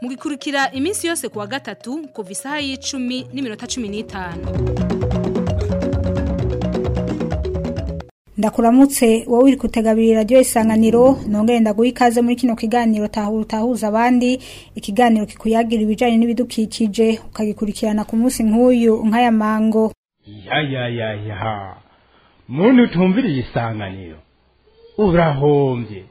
mugikurikira iminsi yose kuwa gatatu kuva isaha y'icumi n'iminota cumi n'itanu ndakuramutse wowe uri kutegabira radiyo isanganiro nongere ndaguha ikaze muri kino kiganiro utahuza abandi ikiganiro kikuyagira ibijyanye n'ibidukikije ukagikurikirana ku munsi nk'uyu nk'aya mango yayayayaha muntu utumvira iyi urahombye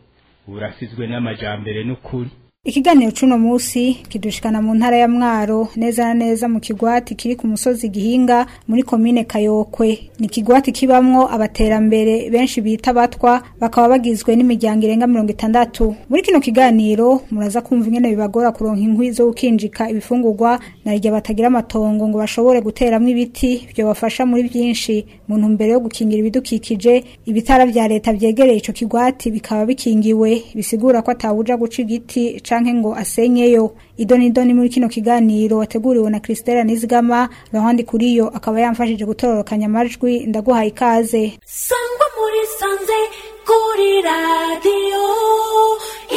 urasizwe n'amajyambere n'ukuri ikiganiro cy'uno munsi kidushikana mu ntara ya mwaro neza na neza mu kigwati kiri ku musozi gihinga muri komine kayokwe ni ikigwati kibamwo abaterambere benshi bita batwa bakaba bagizwe n'imiryango irenga mirongo itandatu muri kino kiganiro muraza kumva ingene bibagora kuronka inkwi zo gukinjika ibifungugwa na rya batagira amatongo ngo bashobore guteramo ibiti byo bafasha muri byinshi mu ntumbero yo gukingira ibidukikije ibitara bya leta byegereye icyo kigwati bikaba bikingiwe bisigura ko atabuja guca igiti canke ngo asenyeyo idoni idoni muri kino kiganiro wateguriwe na Kristela Nizigama kuri Kuriyo akaba yamfashije gutororokanya amajwi ndaguhaye ikaze Sangwa muri sanze kuri radio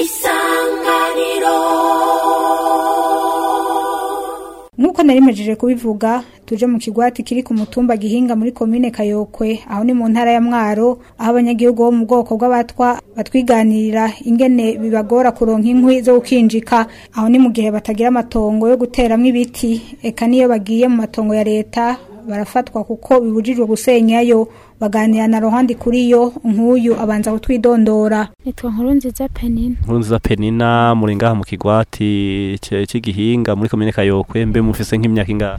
isanganiro nk'uko narimajije kubivuga tuje mu kigwati kiri ku mutumba gihinga muri komine kayokwe aho ni mu ntara ya mwaro aho abanyagihugu bo mu bwoko bw'abatwa batwiganirira ingene bibagora kuronka inkwi zo gukinjika aho ni mu gihe batagira amatongo yo guteramo ibiti eka niyo bagiye mu matongo ya leta barafatwa kuko bibujijwe gusenyayo baganira na ruhande kuri yo nk'uyu abanza kutwidondora nitwa nkuru nziza penina nkuru nziza penina muri ngaha mu kigwati cy'igihinga muri komine kayokwe mbe mufise nk'imyaka ingahe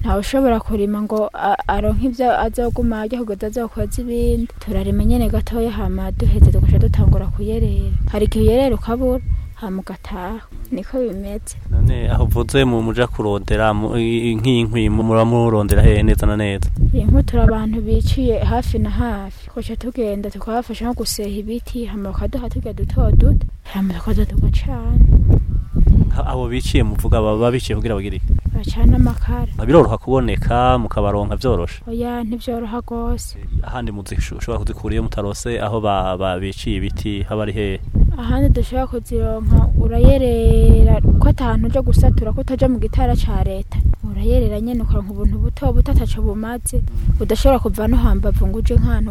ntawe ushobora kurima ngo aronke ibyo azoguma ajya kugeza azokoza ibindi turarima nyene gatoya hama duhetse tugasha dutangura kuyerera hari igihe uyerera ukabura Ah, mugataha niko bimeze none aho uvuze mu muja kurondera nk'inkwi mura murondera hehe neza na neza inkwi turi abantu biciye hafi na hafi tukaca tugenda tukabafasha nko guseha ibiti hama bakaduha turya duto duto hama tukaza tugacana abo biciye muvuga baba biciye kugira bagire bacana amakara biroroha kuboneka mukabaronka byoroshe oya ntibyoroha rwose ahandi mushobora kuzikura iyo mutarose aho babiciye ibiti haba ari hehe ahandi dushobora kuzironka urayerera ko atahantu ujya gusatura ko utajya mu gitara cya leta urayerera nyine ukaronka ubuntu buto buto ataco bumaze udashobora kuva no hambavu ngo uje nk'ahantu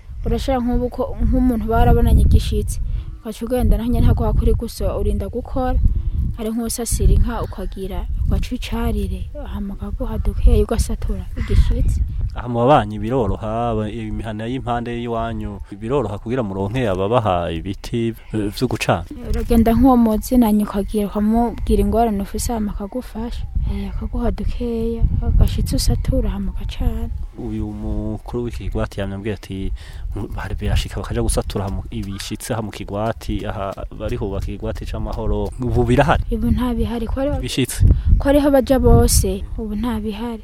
urashira nk'umuntu barabonanye igishitsi ukaca ugenda nta ntabwo wakora gusa urinda gukora ari nk'usasira inka ukagira ugaca uyicarire ahamagaguha dukeye ugasatura igishitsi ababanyi biroroha imihana y'impande y'iwanyu biroroha kugira muronke ababaha ibiti byo gucana uragenda nk'uwo mutsi na nyoko ukamubwira ingorane ufise hama akagufasha eh, akaguha dukeya agashitse usatura hama ugacana uyu mukuru w'ikigwati yamubwiye ati birashika bakaja gusatura ibishitse ha mu kigwati aha barihubaka ikigwati c'amahoro ubu birahari ubu nta ko ariho baja bose ubu nta bihari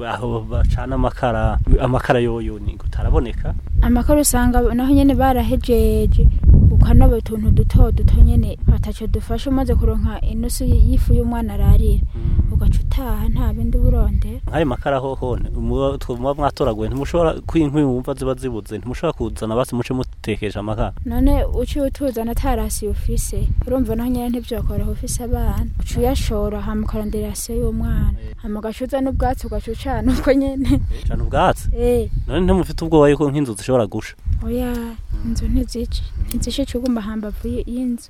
aho bacana amakara amakara yoyo ni utaraboneka amakara usanga naho nyine barahejeje ukanaba utuntu duto duto nyine batacyo dufasha umaze kuronka inusu y'ifu y'umwana ararira mm. ugaca utaha nta bindi buronde nk'ayo makara hohone muba mwatoraguye ntimushobora kwinkwi wumva ziba zibuze ntimushobora kuzana basi muce mutekesha amakara none uci utuzana atarasiye ufise urumva naho nyine ntibyakora ufise abana uca uyashora hama ukarondera se y'umwana eh. hama ugaca ubwatsi ugaca ucana ubwo nyine ucana ubwatsi eh. none ntimufite ubwoba yuko nk'inzu zishobora gusha oya hmm. inzu ntizice cugumba hambavu y'inzu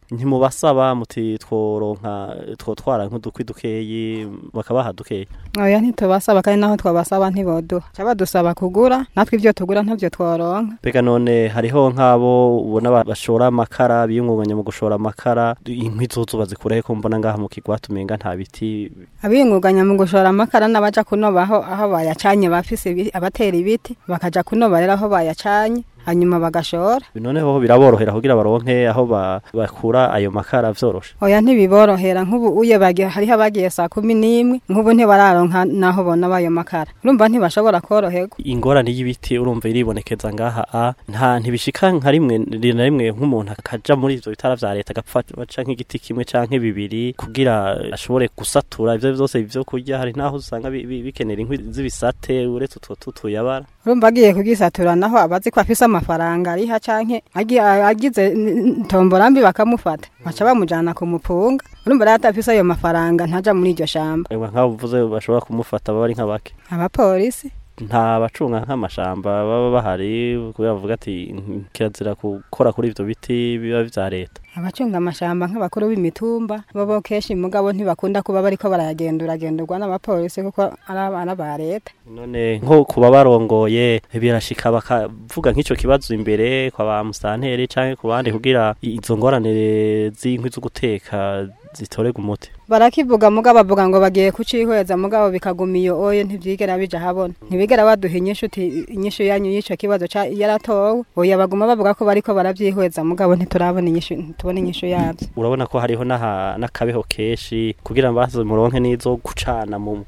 ntimubasaba muti tworonka twotwara nk'udukwi dukeyi bakabaha dukeyi oya ntitwo tubasaba kandi naho twabasaba ntiboduha cyabadusaba kugura natwe ibyo tugura ntabyo twaronka mbega none hariho nk'abo ubona bashora amakara biyungunganya mu gushora amakara inkwi zuzu bazikurehe ko mbona ngaha mu kigwa tumenga nta biti abiyungunganya mu gushora amakara n'abaja kunoba aho bayacanye bafise abatera ibiti bakajya kunoba rero aho bayacanye hanyuma bagashora noneho biraborohera kugira baronke aho bakura ayo makara vyoroshe oya ntibiborohera nk'ubu uye bagiye hari habagiye saa kumi n’imwe nk'ubu ntibararonka naho bona bayo makara urumva ntibashobora koroherwa ingorane y'ibiti urumva iribonekeza ngaha a nta ntibishika nka rimwe na rimwe nk'umuntu akaja muri ivyo bitara vya leta agapfa nk’igiti igiti kimwe canke bibiri kugira ashobore gusatura ivyo byose byo kurya hari naho usanga bikenera inkwi z'ibisate uretse utwo tutuyabara urumva agiye kugisaturanaho abazi ko afise amafaranga ariha canke agize tombora mbi bakamufata baca bamujana kumupunga urumva rero atafise ayo mafaranga ntaja muri iryo shamba nk'abo uvuze bashobora kumufata baba ari nk'abake abapolisi nta bacunga nk'amashamba baba bahari bavuga ati kirazira gukora kuri ibyo biti biba bya leta abacunga amashyamba nk'abakuru b'imitumba bo kenshi mugabo ntibakunda kuba bari bariko baragenduragendurwa n'abapolisi kuko ari ba leta none nko kuba barongoye birashika bakavuga nk’icyo kibazo imbere kwa ba musanteri canke ku bandi kugira izo ngorane z'inkwi zo guteka zitorega umuti barakivuga mugabo bavuga ngo bagiye kucihweza mugabo bikaguma iyo oyo ntivyigera bija habona ntibigera baduha inyishu inyishu yanyu y'ico kibazo yaratowe oya baguma bavuga ko bariko baravyihweza mugabo ntiturabona inyishu tubona inyisho yabyo urabona ko hariho n'akabeho kenshi kugira ngo muronke n'izo gucana mu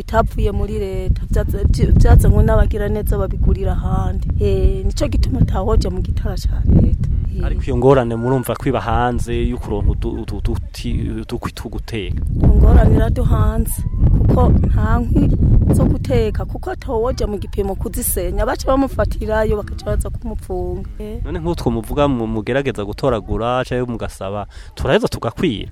bitapfuye muri leta byazanywe n'abagiraneza babigurira ahandi eh, nicyo gituma atahojya mu gitara cya leta mm. eh. ariko iyo ngorane murumva kwiba hanze y'ukurongo uduti two ingorane iraduhanze kuko nta nkwi zo guteka kuko atawojya mu gipimo kuzisenya baca bamufatirayo bakaca baza kumupfunga eh. none nk'utwo muvuga mu mugera mugerageza gutoragura cyangwa mugasaba turaheza tugakwira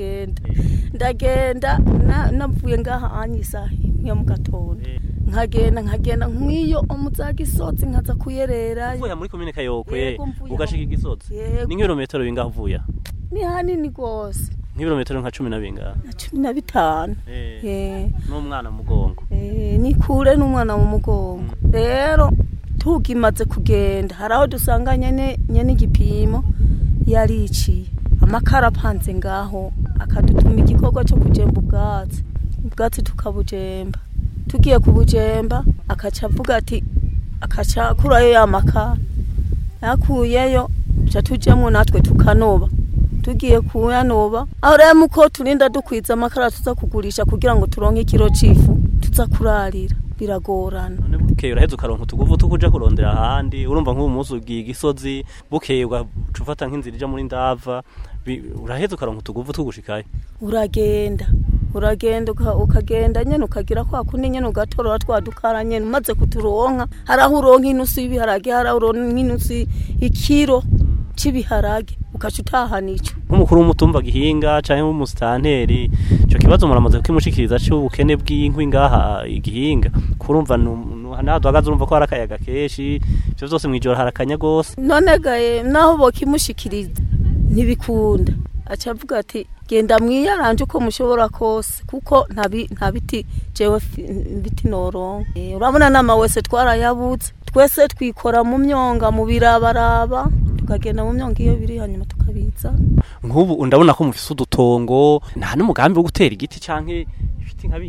ndagenda eh. ndagenda navuye ngaha anyisa nk'iyo mu gatondo eh. nkagenda nkagenda nk'iyo umuzaga isotsi nkaza kuyerera uvuye muri komine kayokwe ugashika igisotsi ni nk'ibirometero bingaho ni hanini rwose nk'ibirometero nka cumi na bingahe na cumi na bitanu eh. n'umwana mu mugongo eh, ni kure n'umwana mu mugongo mm. rero tugimaze kugenda hari aho dusanga nyine n'igipimo yariciye amakara apanze ngaho akadutuma igikorwa cyo kujemba ubwatsi ubwatsi tukabujemba tugiye kubujemba akaca avuga ati akaca akurayo ya makara yakuyeyo tujya tujyamo natwe tukanoba tugiye kuyanoba aho rero muko turinda dukwitse amakara tuza kugurisha kugira ngo turonke ikiro c'ifu tuza kurarira biragorana bukeye uraheze ukaronka utuguvu tukuja kurondera ahandi urumva nk'ubu munsi ubwiye igisozi bukeye ugaca ufata nk'inzira ija muri ndava uraheze ukaronka utuguvu tugushikayo uragenda uragenda ukagenda nyine ukagira kwa kundi nyine ugatorora twa dukara nyine umaze kuturonka hari aho uronka inusu y'ibiharage hari aho uronka inusu ikiro hmm. cy'ibiharage ukaca utahana icyo nk'umukuru w'umutumva gihinga cyangwa nk'umusitanteri icyo kibazo muramaze kukimushikiriza cy'ubukene bw'inkwi ngaha igihinga kurumva nta duhagaze urumva ko hari akayaga kenshi ibyo byose mu ijoro harakanya rwose none gahe naho bokimushikiriza ntibikunda aca avuga ati genda mwiyaranje uko mushobora kose kuko nta biti jewe biti noronka eh, urabona nama twarayabutse twese twikora mu myonga mu birabaraba tukagenda mu myonga iyo biri hanyuma tukabitsa nk'ubu ndabona ko mufite udutongo nta n'umugambi wo gutera igiti cyangwa ibiti nka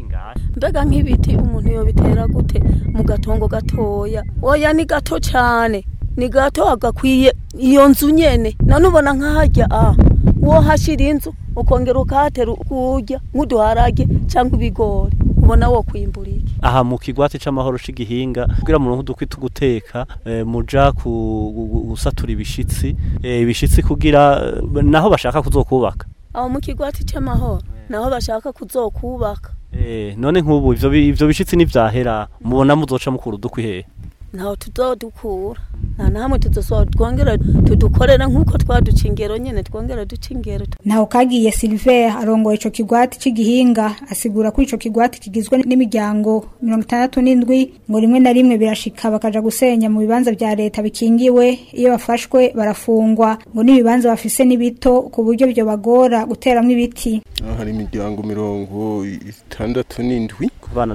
mbega nk'ibiti umuntu yobitera gute mu gatongo gatoya oya ni gato cyane ni gato agakwiye iyo nzu nyine nanubona nk'ahajya aha uwo hashyira inzu ukongera ukahatera ukujya nk'uduharage cyangwa ibigori ubona wo kwimburira aha mu kigwati cy'amahoro cy'igihinga kugira ngo udukwi tuguteka eh, muja gusatura ibishitsi eh, ibishitsi kugira eh, naho bashaka kuzokubaka aho mu kigwati cy'amahoro naho bashaka kuzokubaka none nk'ubu ibyo bishitsi ntibyahera mubona muzoca mukuru udukwi hehe ntaho tuzadukura nta nahamwe tudasohora tudukorera nk'uko twaduca ingero nyine twongera duca ingero ntaho kagiye silver arongoye icyo kigwati cy'igihinga asigura ko icyo kigwati kigizwe n'imiryango mirongo itandatu n'indwi ngo rimwe na rimwe birashika bakajya gusenya mu bibanza bya leta bikingiwe iyo bafashwe barafungwa ngo n'ibibanza bafise n'ibito ku buryo byo bagora guteramo ibiti hari imiryango mirongo itandatu n'indwi abana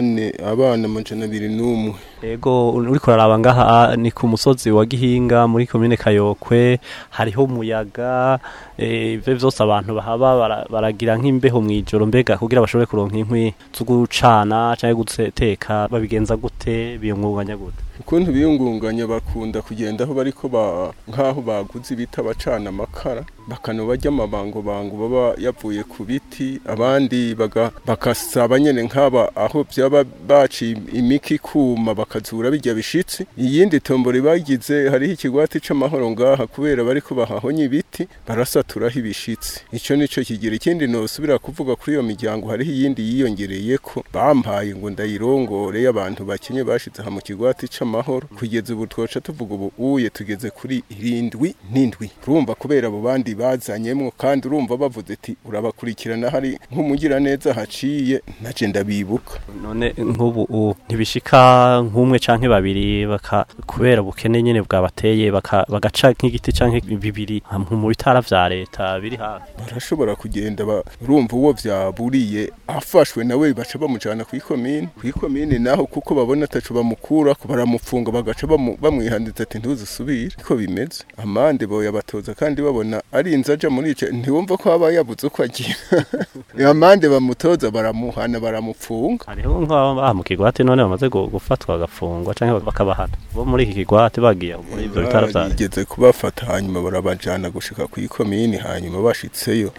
ni abana amajana abiri n'umwe ego uri kuraraba ngaha ni ku musozi wa gihinga muri komine kayokwe hariho umuyaga eh, ibyo byose abantu bahaba baragira nk'imbeho mu ijoro mbega kugira bashobore kuronka inkwi zo gucana cyangwa guteka babigenza gute biyungunganya gute ukuntu biyungunganya bakunda kugenda aho bari ko nk'aho baguze ibiti abacana amakara amabango bango baba yavuye ku biti abandi bagasaba nyine nk'aba aho byaba baciye imiki ikuma bakazura bijya bishitsi iyindi tombo ribagize hariho ikigwati cy'amahoro ngaha kubera bari ko bahahonya ibiti barasaturaho ibishitsi icyo nicyo kigira ikindi ntusubira kuvuga kuri iyo miryango hariho iyindi yiyongereye ko bampaye ngo ndayirongore y'abantu bakenye bashize aha mu kigwati cy'amahoro amahoro kugeza ubu twoca tuvuga ubu uye tugeze kuri irindwi n'indwi urumva kubera abo bandi bazanyemo kandi urumva bavuze ati urabakurikirana hari nk'umugiraneza haciye ntacenda bibuka none nk'ubu ntibishika nk'umwe canke babiri baka kubera bukene nyene bwabateye bagaca nk'igiti canke bibiri mu bitara vya leta biri hafi barashobora kugenda urumva uwo byaburiye afashwe nawe baca bamujana ku kw'ikomine naho kuko babona ataco bamukura baramukura bakamufunga bagaca bamwihanditse ati ntuzusubire niko bimeze amande boye abatoza kandi babona ari aja muri icyo ntiwumva ko aba yabuze uko agira amande bamutoza baramuhana baramufunga hariho nk'aho mu kigwati none bamaze gufatwa agafungwa cyangwa bakabahana bo muri iki kigwate bagiye muri ibyo bitaro bya bigeze kubafata hanyuma barabajyana gushika ku ikomini hanyuma bashitseyo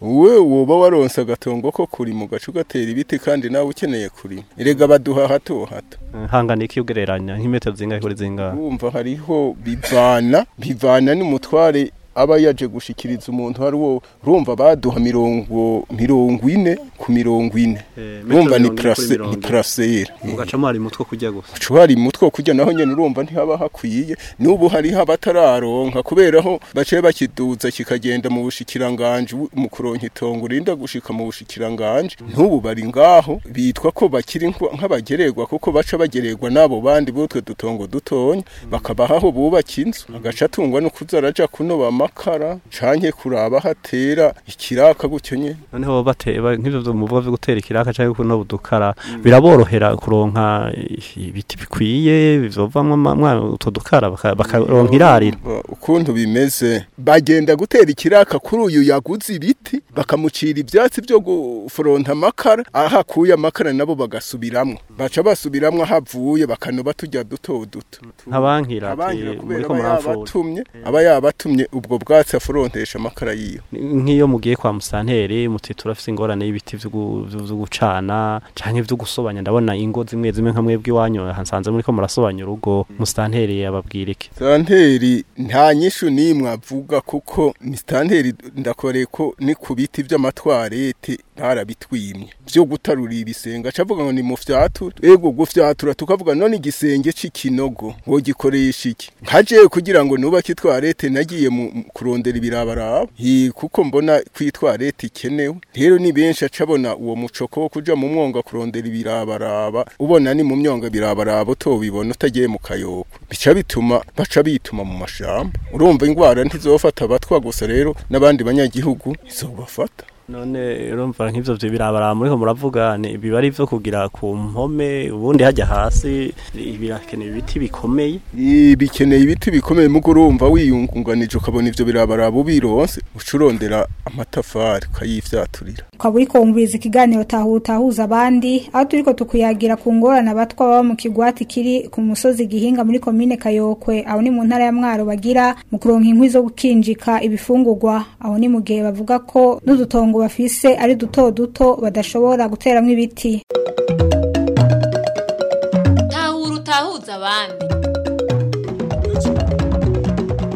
wowe woba waronse agatongo ko kuri mu ugaca ugatera ibiti kandi nawe ukeneye kuri erega baduha hato hato eh, hangana iki ugereranya nk'imetero zingahe kuri zingahe wumva hariho bivana bivana n'umutware aba yaje gushikiriza umuntu ari wo rumva baduha mirongo mirongo ine ku mirongo ine eh, rumva ni purase ni puraseyeri ugacamo hari umutwe kujya gusa uca hari umutwe kujya naho nyine urumva ntihaba hakwiye n'ubu hari abatararonka kubera aho baciye bakiduza kikagenda mu bushikiranganje mu kuronka itongo urinda gushika mu bushikiranganje n'ubu bari ngaho bitwa ko bakiri nk'abagererwa kuko baca bagererwa n'abo bandi b'utwo dutongo dutonya bakabaha aho bubaka inzu agaca atungwa no kuza araja kunobama amakara canke kuraba hatera ikiraka gutyo nyene noneho bateye nk'ivyo muvuga vyo gutera ikiraka canke kuno budukara biraborohera kuronka ibiti bikwiye bizovamwe utwo dukara bakaronka irarira ukuntu bimeze bagenda gutera ikiraka kuri uyu yaguze ibiti bakamucira ibyatsi byo guforonta amakara ahakuye amakara nabo bagasubiramo baca basubiramwo ahavuye bakanoba tujya duto duto nkabankira ati muriko murabatumye aba yabatumye ubwo ubwatsi aforontesha amakara yiyo nk'iyo mugiye kwa musanteri muti turafise ingorane y'ibiti byo gucana canke byo gusobanya ndabona ingo zimwe zimwe nka mwebwe iwanyu hansanze muri ko murasobanya urugo musanteri yababwira iki musanteri nta nyishu nimwe avuga kuko musanteri ndakoreye ko ni ku biti by'amatwarete ntarabitwimye byo gutarura ibisenga cavuga ngo ni mu fyatu ego gufyatura tukavuga none igisenge c'ikinogo ngo gikoresha iki nkaje kugira ngo nubake twarete nagiye mu kurondera ibirabaraba kuko mbona kwitwa leta ikenewe rero ni benshi acabona uwo mucoko wo kuja mu mwonga kurondera ibirabaraba ubona ni mu myonga birabaraba utobibona utagiye mu kayoko bica bituma baca bituma mu mashamba urumva indwara ntizofata abatwa gusa rero n'abandi banyagihugu izobafata none urumva nk'ibyo birabara muri muravuga biba ari ibyo kugira ku mpome ubundi hajya hasi birakeneye ibiti bikomeye bikeneye ibiti bikomeye mugo urumva wiyungunganije ukabona ibyo birabara bubironse ucurondera amatafari ukayifyaturira ukaba uri kumviriza ikiganiro tahutahuza abandi aho turi ko tukuyagira ku ngorane abatwa baba mu kigwati kiri ku musozi gihinga muri komine kayokwe aho ni mu ntara ya mwaro bagira mu kuronka inkwi zo gukinjika ibifungugwa aho ni mu gihe bavuga ko n'udutongo bafise ari duto duto badashobora guteramo ibiti tahura utahuza abandi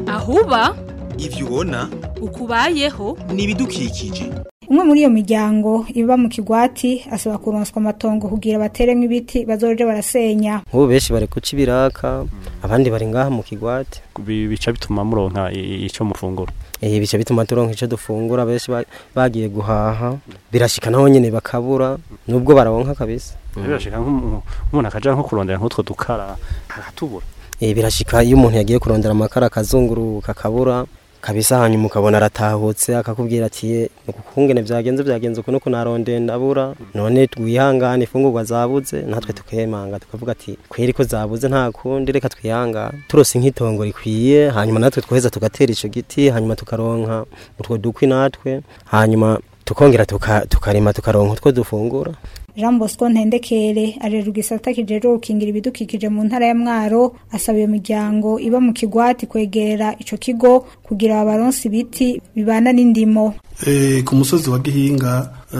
ahuba ivyo ubona ukubayeho n'ibidukikije umwe muri iyo miryango iba mu kigwati asaba kuronswa amatongo kugira bateremwe ibiti bazoje barasenya nk'ubu benshi bari kuca ibiraka abandi bari ngaha mu kigwati bica bituma muronka icyo mufungura Eh, bica bituma turonka icyo dufungura benshi bagiye guhaha birashika naho nyine bakabura nubwo barawonka kabisa eh, birashika nk'umuntu akaja nko kurondera nk'utwo dukara akatubura eh, birashika iyo umuntu yagiye kurondera amakara akazunguruka akabura kabisa hanyuma ukabona aratahutse akakubwira ati ukungene byagenze byagenze uku nuko narondeye ndabura none twihangane ifungurwa zabutse natwe tukemanga tukavuga ati kweri ko zabuze nta kundi reka twihangane turose nk'itongo rikwiye hanyuma natwe tweza tugatera icyo giti hanyuma tukaronka utwo dukwi natwe hanyuma tukongera tukarima tukaronka utwo dufungura Jean Bosco Ntendekere arerwa igisata kijejwe gukingira ibidukikije mu ntara ya Mwaro asaba iyo miryango iba mu kigwati kwegera ico kigo kugira abaronsi ibiti bibana n'indimo e, ku musozi wa Gihinga e,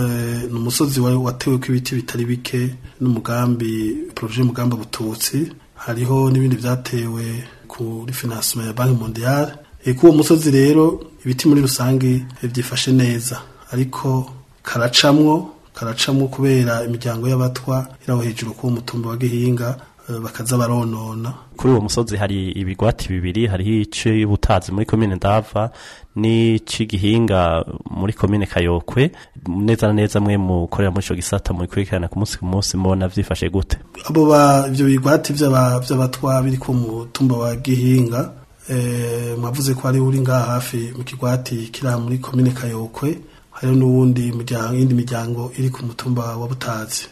ni umusozi watewe ko ibiti bitari bike n'umugambi projet mugamba bututsi hariho n'ibindi byatewe kuri financement ya Banki Mondiale e, eh, kuwo musozi rero ibiti muri rusange byifashe neza ariko karacamwo karacamo kubera imiryango y'abatwa iraho hejuru ku mutumba wa gihinga eh, bakaza baronona kuri uwo musozi hari ibigwati bibiri hariho y’ubutazi muri komine ndava n'ic'igihinga muri komine kayokwe neza na neza mwe mukorera muri ico gisata mubikurikirana ku munsi ku munsi mubona vyifashe gute abo ba ivyo bigwati vy'abatwa biri ku mutumba wa gihinga eh, mwavuze ko ari uri ngaha hafi mu kigwati kiri muri komine kayokwe hariho n'ubundi iyindi miryango iri ku mutumba wa butatsi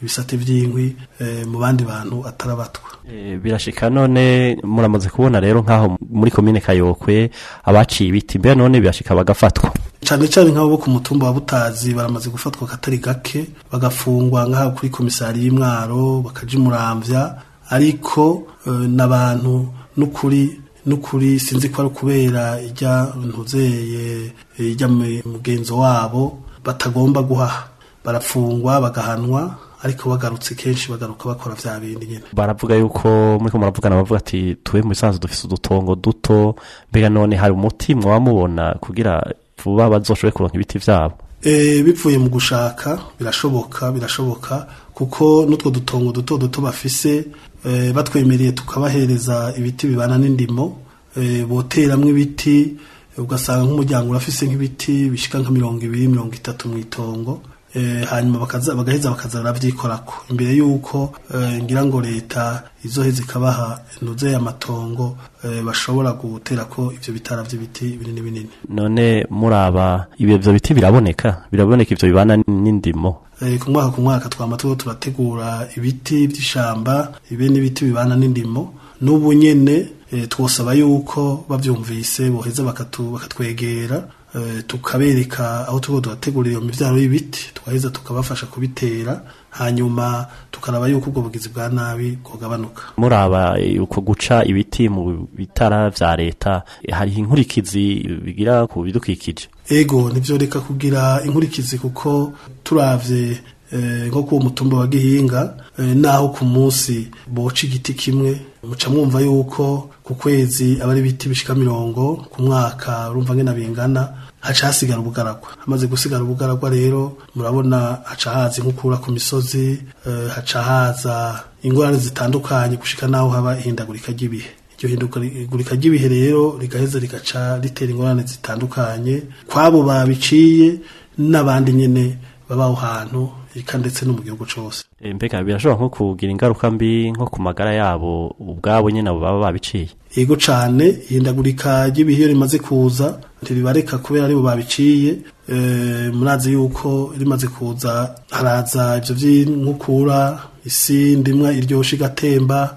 ibisate by'inkwi eh, mu bandi bantu atarabatwa eh, birashika none muramaze kubona rero nk'aho muri komine kayokwe abaciye ibiti mbere none birashika bagafatwa cyane cyane nk'abo bo ku mutumba wa butazi baramaze gufatwa akatari gake bagafungwa nk'aho kuri komisari y'imwaro bakaja umurambya ariko eh, n'abantu n'ukuri n'ukuri sinzi ko ari ukubera ijya ntuzeye ijya mugenzo wabo batagomba guhaha barafungwa bagahanwa ariko bagarutse kenshi bagaruka bakora bya bindi nyine baravuga yuko muri ko muravugana bavuga ati tuwe mu bisanzwe dufite udutongo duto mbega none hari umuti mwaba mubona kugira vuba bazoshobore kuronka ibiti byabo e, bipfuye mu gushaka birashoboka birashoboka kuko n'utwo dutongo duto duto bafise e, batwemereye tukabahereza ibiti bibana n'indimo e, boteramo ibiti ugasanga nk'umuryango urafise nk'ibiti bishyika nka mirongo ibiri mirongo itatu mu itongo Eh, hanyuma bagaheza bakaza barabyikorako imbere y'uko eh, ngira ngo leta izoheza ikabaha intuze y'amatongo eh, bashobora gutera ko ibyo bitara by'ibiti binini binini none muraba ibyo biti biraboneka biraboneka ibyo bibana n'indimo ku mwaka ku mwaka twamaze turategura ibiti by'ishyamba ibi n'ibiti bibana n'indimo n’ubunyene twosaba yuko babyumvise boheza bakatwegera Eh, tukabereka aho tuba duhategurira iyo mibyaro y'ibiti twaheza tukabafasha kubitera hanyuma tukaraba yuko ubwo bugizi bwa nabi bwagabanuka muraba uko guca ibiti mu bitara bya leta hari inkurikizi bigira ku bidukikije ego nibyo reka kugira inkurikizi kuko turabye Eh, nko kuwo mutumba wa gihinga eh, naho ku munsi boca igiti kimwe muca mwumva yuko ku kwezi aba ari ibiti bishika mirongo ku mwaka urumva ngena bingana haca hasigara ubugaragwa amaze gusigara ubugaragwa rero murabona haca haza inkukura ku misozi eh, haca haza ingorane zitandukanye gushika naho haba ihindagurika ry'ibihe iryo hindagurika ry'ibihe rero rigaheza rigaca ritera ingorane zitandukanye kwabo babiciye n'abandi nyene babaho hantu afurika ndetse no mu gihugu cyose eh, mbega birashobora nko kugira ingaruka mbi nko ku magara yabo ubwabo nyine baba babiciye yego cyane ihindagurika ry'ibihe rimaze kuza ntibibareka kubera aribo babiciye eh, murazi yuko rimaze kuza haraza ibyo by'inkukura isi ndimwa iryoshye igatemba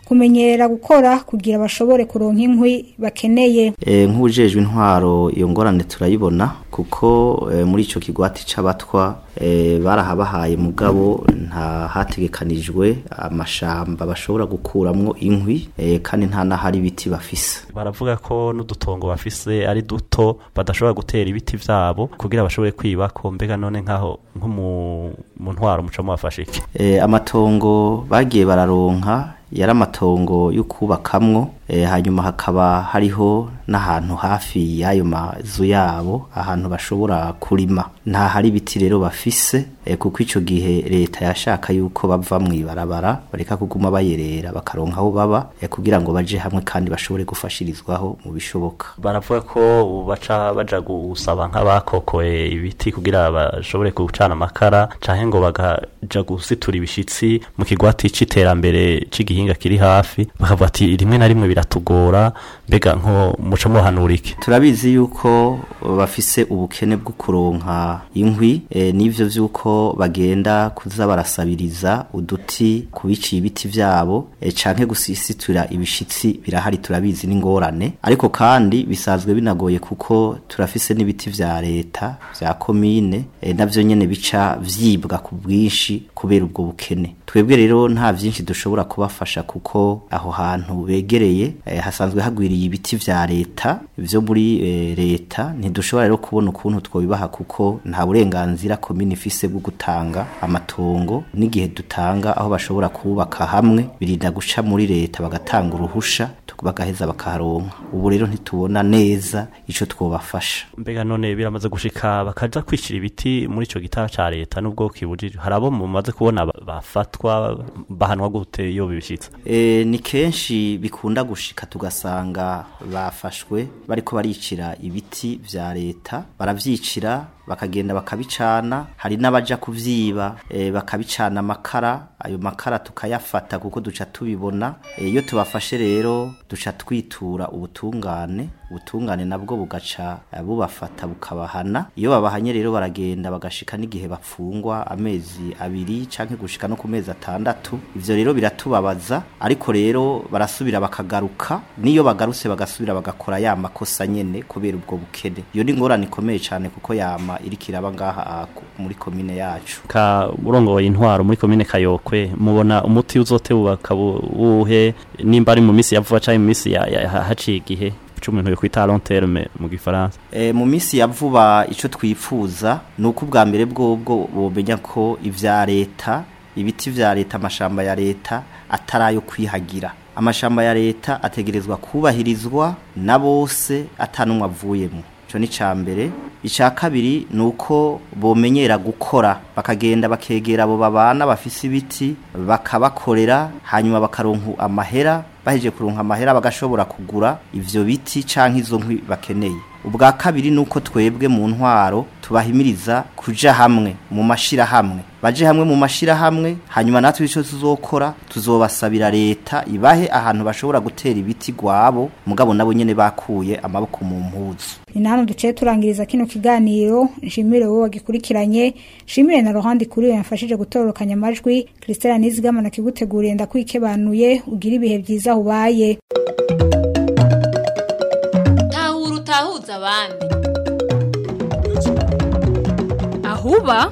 kumenyera gukora kugira bashobore kuronka inkwi bakeneye eh, nk'ubujejwe intwaro iyo ngorane turayibona kuko eh, muri icyo kigwati cy'abatwa eh, barahabahaye mugabo nta hategekanijwe amashamba bashobora gukuramwo inkwi kandi nta n'ahari ibiti bafise baravuga ko n'udutongo bafise ari duto badashobora gutera ibiti byabo kugira bashobore kwiba ko mbega none nk'aho nk'umuntwaro umucamo wafashe iki eh, amatongo bagiye bararonka yari amatongo yo kubakamwo eh, hanyuma hakaba hariho n'ahantu hafi y'ayo mazu yabo ahantu bashobora kurima nta hari biti rero bafise eh, kuko icyo gihe leta yashaka yuko bava mu ibarabara bareka kuguma bayerera bakaronka aho baba eh, kugira ngo baje hamwe kandi bashobore gufashirizwaho mu bishoboka baravuga ko baca baja gusaba nk'abakokoye ibiti kugira bashobore gucana amakara cyangwa ngo bagaja gusitura ibishyitsi mu kigwati cy'iterambere cy'igihe ikinga kiri hafi bakavuga ati rimwe na rimwe biratugora mbega nko muco muhanurike turabizi yuko bafise ubukene bwo kuronka inkwi e, n'ibyo by'uko bagenda kuza barasabiriza uduti kubiciye ibiti byabo e, cyane gusisitura ibishyitsi birahari turabizi n'ingorane ariko kandi bisanzwe binagoye kuko turafise n'ibiti bya leta bya komine e, nabyo nyine bica byibwa ku bwinshi kubera ubwo bukene twebwe rero nta byinshi dushobora kubafasha kuko aho hantu begereye eh, hasanzwe hagwiriye ibiti bya leta byo muri eh, leta ntidushobora rero kubona ukuntu twobibaha kuko nta burenganzira komine ifise bwo gutanga amatongo n'igihe dutanga aho bashobora kubaka hamwe birinda guca muri leta bagatanga uruhusha bagaheza bakaronka ubu rero ntitubona neza icyo twobafasha mbega none biramaze gushika bakaja kwishira ibiti muri icyo gitaha cya leta nubwo kibujije harabo mumaze kubona bafatwa bafatwa bahanwa gute iyo bibishyitse e, ni kenshi bikunda gushika tugasanga bafashwe bariko baricira ibiti bya leta barabyicira bakagenda bakabicana hari n'abaja kuvyiba e, bakabicana amakara ayo makara tukayafata kuko duca tubibona eh, iyo e, tubafashe rero duca twitura ubutungane ubutungane nabwo bugaca eh, bubafata bukabahana iyo babahanye rero baragenda bagashika n'igihe bapfungwa amezi abiri canke gushika no ku mezi atandatu ivyo rero biratubabaza ariko rero barasubira bakagaruka niyo bagarutse bagasubira bagakora ya makosa nyene kubera ubwo bukene iyo ni ingorane ikomeye cyane kuko yama inama iriko iraba ngaha ah, muri komine yacu ka urongoye intwaro muri komine kayokwe mubona umuti uzotewubaka wuhe nimba ari mu minsi ya vuba cyangwa mu minsi haciye igihe umuntu yo kwita lonterme mu gifaransa eh mu minsi yavuba icyo twifuza ni uko ubwa mbere bwo bumenya ko ibya leta ibiti bya leta amashamba ya leta atarayo kwihagira amashamba ya leta ategerezwa kubahirizwa na bose atanumwe avuyemo icyo ni icya mbere icya kabiri ni uko bomenyera gukora bakagenda bakegera abo babana bafise ibiti bakabakorera hanyuma bakaronka amahera bahejeje kuronka amahera bagashobora kugura ibyo biti cyangwa izo nkwi bakeneye ubwa kabiri nuko twebwe mu ntwaro tubahimiriza kuja hamwe mu mashira baje hamwe mu mashira hanyuma natwe icyo tuzokora tuzobasabira leta ibahe ahantu bashobora gutera ibiti gwabo mugabo nabo nyene bakuye amaboko mu mpuzu inano duce turangiriza kino kiganiro nshimire wowe wagikurikiranye nshimire na Rohandi kuri we yamfashije gutorokanya amajwi Christelle Nizigama kiguteguriye ndakwikibanuye ugira ibihe byiza ubaye. ahuza abandi ahuba